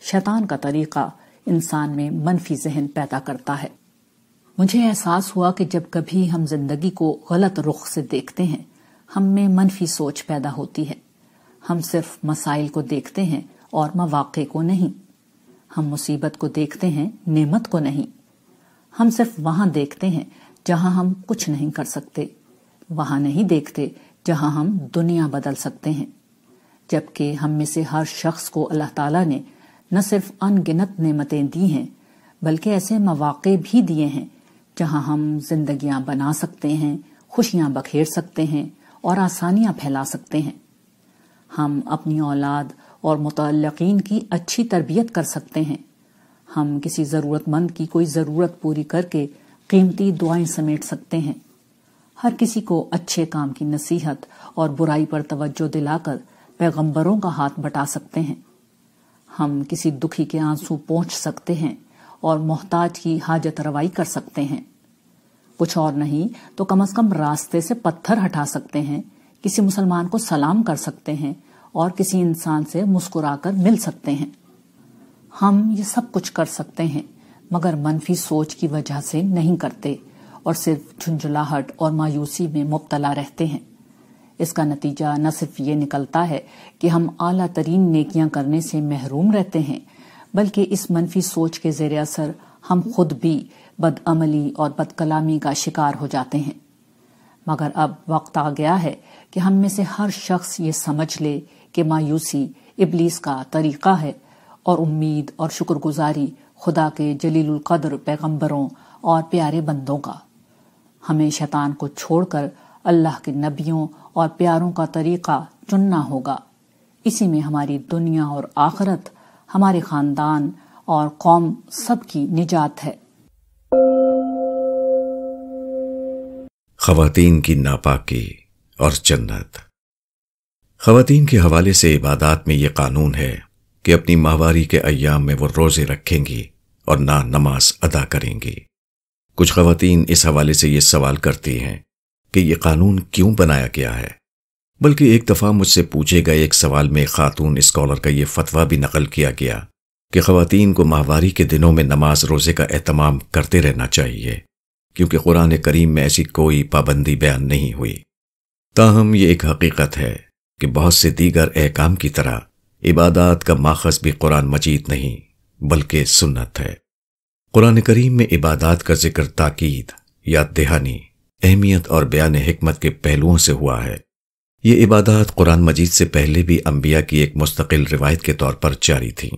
شیطان کا طریقہ انسان میں منفی ذہن پیدا کرتا ہے۔ مجھے احساس ہوا کہ جب کبھی ہم زندگی کو غلط رخ سے دیکھتے ہیں، ہم میں منفی سوچ پیدا ہوتی ہے۔ ہم صرف مسائل کو دیکھتے ہیں اور مواقع کو نہیں۔ ہم مصیبت کو دیکھتے ہیں، نعمت کو نہیں۔ ہم صرف وہاں دیکھتے ہیں جہاں ہم کچھ نہیں کر سکتے۔ وہاں نہیں دیکھتے جہاں ہم دنیا بدل سکتے ہیں۔ جبکہ ہم میں سے ہر شخص کو اللہ تعالیٰ نے نہ صرف ان گنت نعمتیں دی ہیں، بلکہ ایسے مواقع بھی دیے ہیں جہاں ہم زندگیاں بنا سکتے ہیں، خوشیاں بکھیر سکتے ہیں اور آسانیاں پھیلا سکتے ہیں۔ ہم اپنی اولاد اور متعلقین کی اچھی تربیت کر سکتے ہیں۔ ہم کسی ضرورت مند کی کوئی ضرورت پوری کر کے قیمتی دعائیں سمیٹ سکتے ہیں۔ ہر کسی کو اچھے کام کی نصیحت اور برائی پر توجہ دلا کر پیغمبروں کا ہاتھ بٹا سکتے ہیں۔ ہم کسی دکھی کے آنسو پہنچ سکتے ہیں اور محتاج کی حاجت روائی کر سکتے ہیں۔ کچھ اور نہیں تو کم از کم راستے سے پتھر ہٹا سکتے ہیں، کسی مسلمان کو سلام کر سکتے ہیں اور کسی انسان سے مسکرا کر مل سکتے ہیں۔ ہم یہ سب کچھ کر سکتے ہیں، مگر منفی سوچ کی وجہ سے نہیں کرتے اور صرف جھنجلاہٹ اور مایوسی میں مبتلا رہتے ہیں۔ اس کا نتیجہ نہ صرف یہ نکلتا ہے کہ ہم اعلیٰ ترین نیکیاں کرنے سے محروم رہتے ہیں، بلکہ اس منفی سوچ کے زیر اثر ہم خود بھی بد عملی اور بد کلامی کا شکار ہو جاتے ہیں۔ مگر اب وقت آ گیا ہے کہ ہم میں سے ہر شخص یہ سمجھ لے کہ مایوسی ابلیس کا طریقہ ہے اور امید اور شکر گزاری خدا کے جلیل القدر پیغمبروں اور پیارے بندوں کا۔ ہمیں شیطان کو چھوڑ کر اللہ کے نبیوں اور پیاروں کا طریقہ چننا ہوگا۔ اسی میں ہماری دنیا اور آخرت، ہمارے خاندان اور قوم سب کی نجات ہے۔ خواتین کی ناپاکی اور جنت۔ خواتین کے حوالے سے عبادات میں یہ قانون ہے کہ اپنی ماہواری کے ایام میں وہ روزے رکھیں گی اور نہ نماز ادا کریں گی۔ کچھ خواتین اس حوالے سے یہ سوال کرتی ہیں کہ یہ قانون کیوں بنایا گیا ہے؟ بلکہ ایک دفعہ مجھ سے پوچھے گئے ایک سوال میں خاتون اسکالر کا یہ فتویٰ بھی نقل کیا گیا کہ خواتین کو ماہواری کے دنوں میں نماز روزے کا اہتمام کرتے رہنا چاہیے، کیونکہ قرآن کریم میں ایسی کوئی پابندی بیان نہیں ہوئی۔ تاہم، یہ ایک حقیقت ہے کہ بہت سے دیگر احکام کی طرح عبادات کا ماخذ بھی قرآن مجید نہیں، بلکہ سنت ہے۔ قرآن کریم میں عبادات کا ذکر تاکید یا دہانی اہمیت اور بیان حکمت کے پہلوؤں سے ہوا ہے۔ یہ عبادات قرآن مجید سے پہلے بھی انبیاء کی ایک مستقل روایت کے طور پر جاری تھیں۔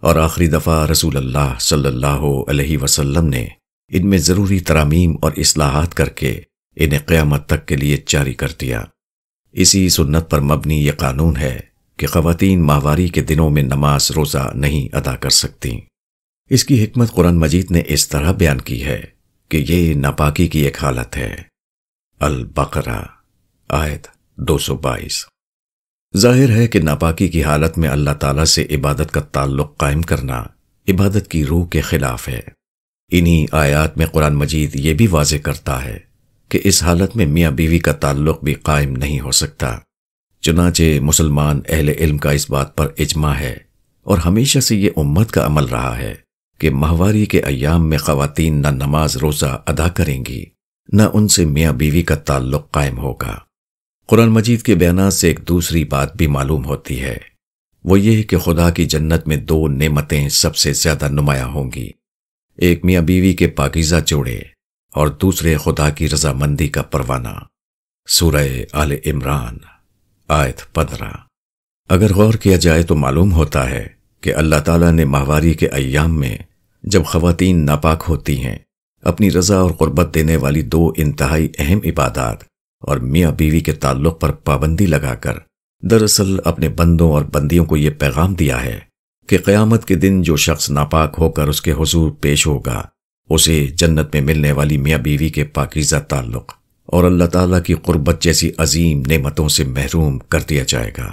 اور آخری دفعہ رسول اللہ صلی اللہ علیہ وسلم نے ان میں ضروری ترامیم اور اصلاحات کر کے انہیں قیامت تک کے لیے جاری کر دیا۔ اسی سنت پر مبنی یہ قانون ہے کہ خواتین ماہواری کے دنوں میں نماز روزہ نہیں ادا کر سکتی اس کی حکمت قرآن مجید نے اس طرح بیان کی ہے۔ کہ یہ ناپاکی کی ایک حالت ہے۔ البقرہ، آیت دو سو بائیس۔ ظاہر ہے کہ ناپاکی کی حالت میں اللہ تعالیٰ سے عبادت کا تعلق قائم کرنا عبادت کی روح کے خلاف ہے۔ انہی آیات میں قرآن مجید یہ بھی واضح کرتا ہے کہ اس حالت میں میاں بیوی کا تعلق بھی قائم نہیں ہو سکتا۔ چنانچہ مسلمان اہل علم کا اس بات پر اجماع ہے اور ہمیشہ سے یہ امت کا عمل رہا ہے۔ کہ ماہواری کے ایام میں خواتین نہ نماز روزہ ادا کریں گی، نہ ان سے میاں بیوی کا تعلق قائم ہوگا۔ قرآن مجید کے بیانات سے ایک دوسری بات بھی معلوم ہوتی ہے۔ وہ یہ کہ خدا کی جنت میں دو نعمتیں سب سے زیادہ نمایاں ہوں گی۔ ایک میاں بیوی کے پاکیزہ جوڑے اور دوسرے خدا کی رضامندی کا پروانہ۔ سورہ آل عمران، آیت پندرہ۔ اگر غور کیا جائے تو معلوم ہوتا ہے کہ اللہ تعالیٰ نے ماہواری کے ایام میں جب خواتین ناپاک ہوتی ہیں، اپنی رضا اور قربت دینے والی دو انتہائی اہم عبادات اور میاں بیوی کے تعلق پر پابندی لگا کر دراصل اپنے بندوں اور بندیوں کو یہ پیغام دیا ہے کہ قیامت کے دن جو شخص ناپاک ہو کر اس کے حضور پیش ہوگا، اسے جنت میں ملنے والی میاں بیوی کے پاکیزہ تعلق اور اللہ تعالیٰ کی قربت جیسی عظیم نعمتوں سے محروم کر دیا جائے گا۔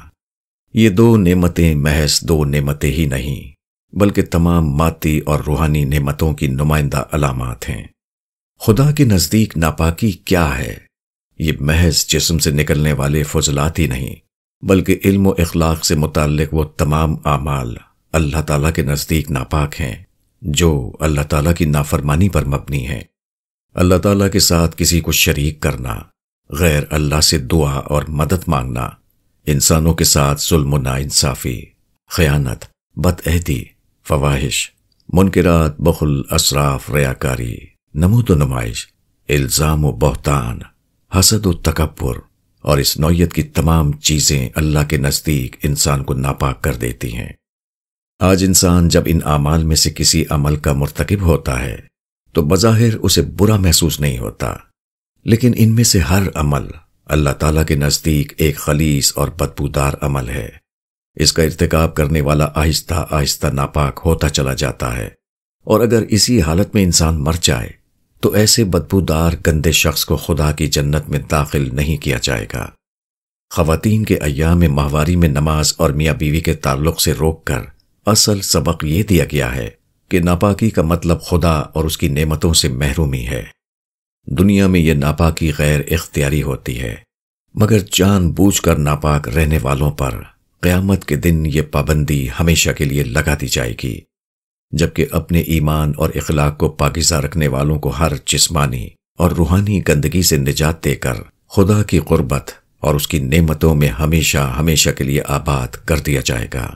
یہ دو نعمتیں محض دو نعمتیں ہی نہیں، بلکہ تمام ماتی اور روحانی نعمتوں کی نمائندہ علامات ہیں۔ خدا کے نزدیک ناپاکی کیا ہے؟ یہ محض جسم سے نکلنے والے فضلات ہی نہیں، بلکہ علم و اخلاق سے متعلق وہ تمام اعمال اللہ تعالیٰ کے نزدیک ناپاک ہیں، جو اللہ تعالیٰ کی نافرمانی پر مبنی ہیں۔ اللہ تعالیٰ کے ساتھ کسی کو شریک کرنا، غیر اللہ سے دعا اور مدد مانگنا انسانوں کے ساتھ ظلم و ناانصافی، خیانت بد عہدی فواہش، منکرات، بخل، اسراف، ریاکاری، نمود و نمائش، الزام و بہتان، حسد و تکبر اور اس نوعیت کی تمام چیزیں اللہ کے نزدیک انسان کو ناپاک کر دیتی ہیں۔ آج انسان جب ان اعمال میں سے کسی عمل کا مرتکب ہوتا ہے، تو بظاہر اسے برا محسوس نہیں ہوتا، لیکن ان میں سے ہر عمل اللہ تعالیٰ کے نزدیک ایک خلیص اور بدبودار عمل ہے۔ اس کا ارتکاب کرنے والا آہستہ آہستہ ناپاک ہوتا چلا جاتا ہے۔ اور اگر اسی حالت میں انسان مر جائے، تو ایسے بدبودار گندے شخص کو خدا کی جنت میں داخل نہیں کیا جائے گا۔ خواتین کے ایام ماہواری میں نماز اور میاں بیوی کے تعلق سے روک کر اصل سبق یہ دیا گیا ہے کہ ناپاکی کا مطلب خدا اور اس کی نعمتوں سے محرومی ہے۔ دنیا میں یہ ناپاکی غیر اختیاری ہوتی ہے۔ مگر جان بوجھ کر ناپاک رہنے والوں پر قیامت کے دن یہ پابندی ہمیشہ کے لیے لگا دی جائے گی۔ جبکہ اپنے ایمان اور اخلاق کو پاکیزہ رکھنے والوں کو ہر جسمانی اور روحانی گندگی سے نجات دے کر خدا کی قربت اور اس کی نعمتوں میں ہمیشہ ہمیشہ کے لیے آباد کر دیا جائے گا۔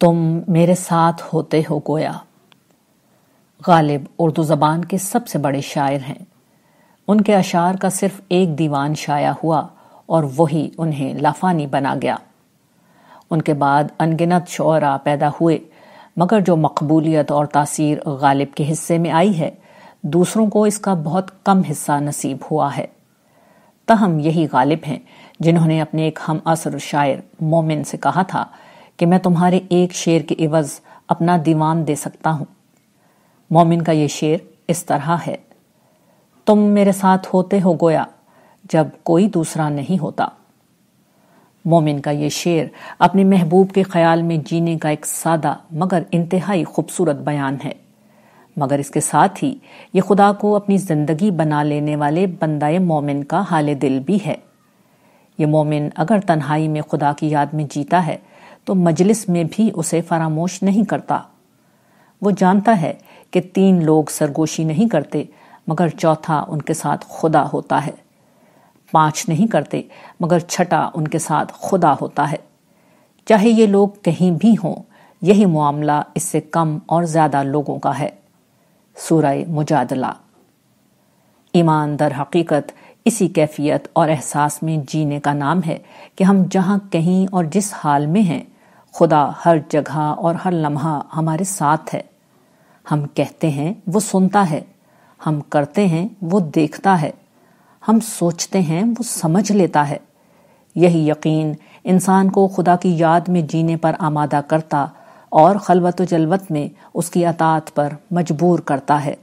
تم میرے ساتھ ہوتے ہو گویا۔ غالب اردو زبان کے سب سے بڑے شاعر ہیں۔ ان کے اشعار کا صرف ایک دیوان شائع ہوا اور وہی انہیں لافانی بنا گیا۔ ان کے بعد انگنت شعرا پیدا ہوئے، مگر جو مقبولیت اور تاثیر غالب کے حصے میں آئی ہے، دوسروں کو اس کا بہت کم حصہ نصیب ہوا ہے۔ تاہم، یہی غالب ہیں جنہوں نے اپنے ایک ہم اثر شاعر مومن سے کہا تھا کہ میں تمہارے ایک شعر کے عوض اپنا دیوان دے سکتا ہوں۔ مومن کا یہ شعر اس طرح ہے۔ تم میرے ساتھ ہوتے ہو گویا جب کوئی دوسرا نہیں ہوتا۔ مومن کا یہ شعر اپنے محبوب کے خیال میں جینے کا ایک سادہ مگر انتہائی خوبصورت بیان ہے۔ مگر اس کے ساتھ ہی یہ خدا کو اپنی زندگی بنا لینے والے بندہ مومن کا حال دل بھی ہے۔ یہ مومن اگر تنہائی میں خدا کی یاد میں جیتا ہے تو مجلس میں بھی اسے فراموش نہیں کرتا۔ وہ جانتا ہے کہ تین لوگ سرگوشی نہیں کرتے، مگر چوتھا ان کے ساتھ خدا ہوتا ہے۔ پانچ نہیں کرتے، مگر چھٹا ان کے ساتھ خدا ہوتا ہے۔ چاہے یہ لوگ کہیں بھی ہوں، یہی معاملہ اس سے کم اور زیادہ لوگوں کا ہے۔ سورہ مجادلہ۔ ایمان در حقیقت اسی کیفیت اور احساس میں جینے کا نام ہے کہ ہم جہاں کہیں اور جس حال میں ہیں، خدا ہر جگہ اور ہر لمحہ ہمارے ساتھ ہے۔ ہم کہتے ہیں، وہ سنتا ہے۔ ہم کرتے ہیں، وہ دیکھتا ہے۔ ہم سوچتے ہیں، وہ سمجھ لیتا ہے۔ یہی یقین انسان کو خدا کی یاد میں جینے پر آمادہ کرتا اور خلوت و جلوت میں اس کی اطاعت پر مجبور کرتا ہے۔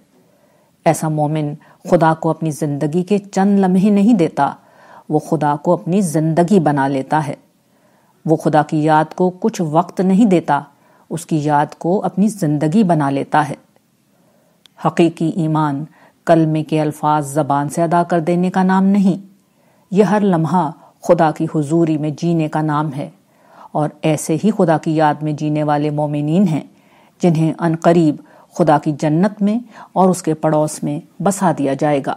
ایسا مومن خدا کو اپنی زندگی کے چند لمحے نہیں دیتا، وہ خدا کو اپنی زندگی بنا لیتا ہے۔ وہ خدا کی یاد کو کچھ وقت نہیں دیتا اس کی یاد کو اپنی زندگی بنا لیتا ہے۔ حقیقی ایمان کلمے کے الفاظ زبان سے ادا کر دینے کا نام نہیں۔ یہ ہر لمحہ خدا کی حضوری میں جینے کا نام ہے۔ اور ایسے ہی خدا کی یاد میں جینے والے مومنین ہیں جنہیں ان قریب خدا کی جنت میں اور اس کے پڑوس میں بسا دیا جائے گا۔